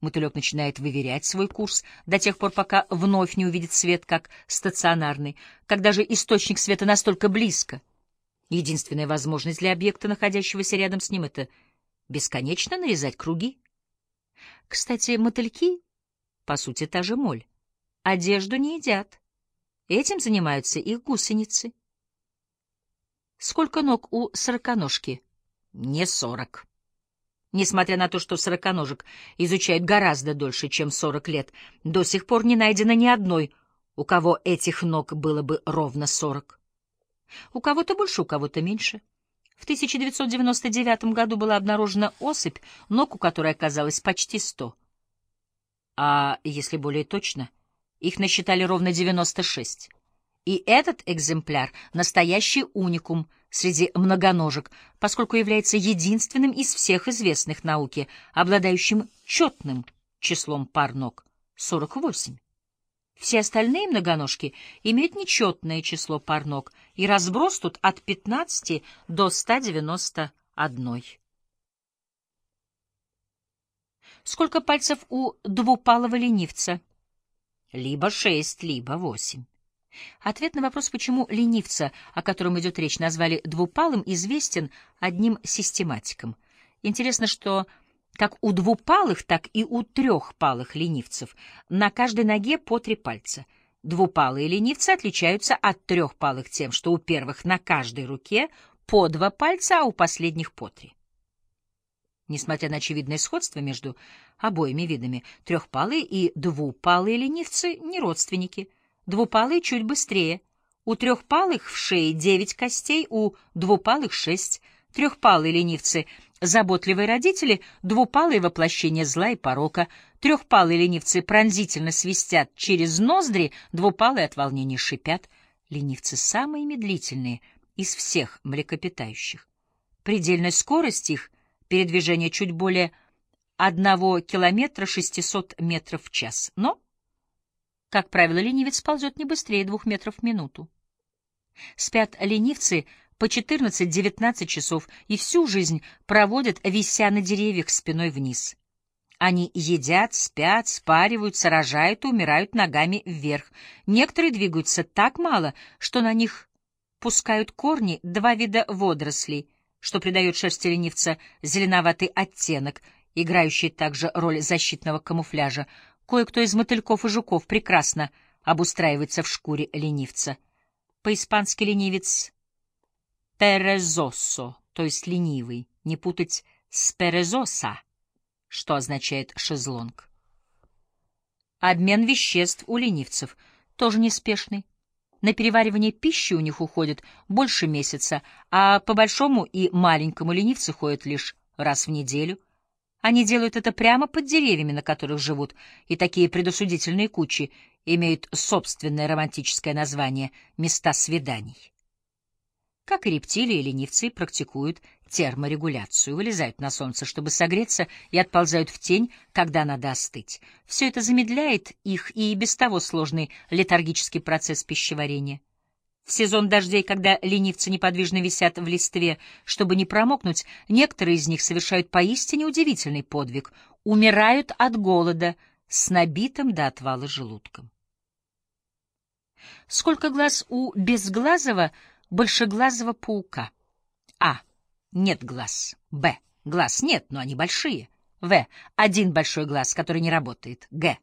Мотылек начинает выверять свой курс до тех пор, пока вновь не увидит свет как стационарный, когда же источник света настолько близко. Единственная возможность для объекта, находящегося рядом с ним, — это бесконечно нарезать круги. Кстати, мотыльки, по сути, та же моль, одежду не едят. Этим занимаются их гусеницы. Сколько ног у сороконожки? Не сорок. Несмотря на то, что сороконожек изучают гораздо дольше, чем сорок лет, до сих пор не найдено ни одной, у кого этих ног было бы ровно сорок. У кого-то больше, у кого-то меньше. В 1999 году была обнаружена особь, ног у которой оказалось почти сто. А если более точно, их насчитали ровно 96. И этот экземпляр — настоящий уникум среди многоножек, поскольку является единственным из всех известных науке, обладающим четным числом пар ног — 48. Все остальные многоножки имеют нечетное число пар ног, и разброс тут от 15 до 191. Сколько пальцев у двупалого ленивца? Либо шесть, либо восемь. Ответ на вопрос, почему ленивца, о котором идет речь, назвали двупалым, известен одним систематиком. Интересно, что как у двупалых, так и у трехпалых ленивцев на каждой ноге по три пальца. Двупалые ленивцы отличаются от трехпалых тем, что у первых на каждой руке по два пальца, а у последних по три. Несмотря на очевидное сходство между обоими видами, трехпалые и двупалые ленивцы не родственники. Двупалые чуть быстрее. У трехпалых в шее девять костей, у двупалых шесть. Трехпалые ленивцы — заботливые родители, двупалые воплощения зла и порока. Трехпалые ленивцы пронзительно свистят через ноздри, двупалые от волнения шипят. Ленивцы самые медлительные из всех млекопитающих. Предельная скорость их — передвижение чуть более одного километра 600 метров в час. Но, как правило, ленивец ползет не быстрее двух метров в минуту. Спят ленивцы по 14-19 часов и всю жизнь проводят, вися на деревьях спиной вниз. Они едят, спят, спариваются, рожают и умирают ногами вверх. Некоторые двигаются так мало, что на них пускают корни два вида водорослей — что придает шерсти ленивца зеленоватый оттенок, играющий также роль защитного камуфляжа. Кое-кто из мотыльков и жуков прекрасно обустраивается в шкуре ленивца. По-испански ленивец — перезоссо, то есть ленивый, не путать с перезоса, что означает шезлонг. Обмен веществ у ленивцев тоже неспешный. На переваривание пищи у них уходит больше месяца, а по большому и маленькому ленивцы ходят лишь раз в неделю. Они делают это прямо под деревьями, на которых живут, и такие предосудительные кучи имеют собственное романтическое название «места свиданий». Как и рептилии, ленивцы практикуют терморегуляцию, вылезают на солнце, чтобы согреться, и отползают в тень, когда надо остыть. Все это замедляет их и без того сложный летаргический процесс пищеварения. В сезон дождей, когда ленивцы неподвижно висят в листве, чтобы не промокнуть, некоторые из них совершают поистине удивительный подвиг — умирают от голода с набитым до отвала желудком. Сколько глаз у безглазого — большеглазого паука. А. Нет глаз. Б. Глаз нет, но они большие. В. Один большой глаз, который не работает. Г.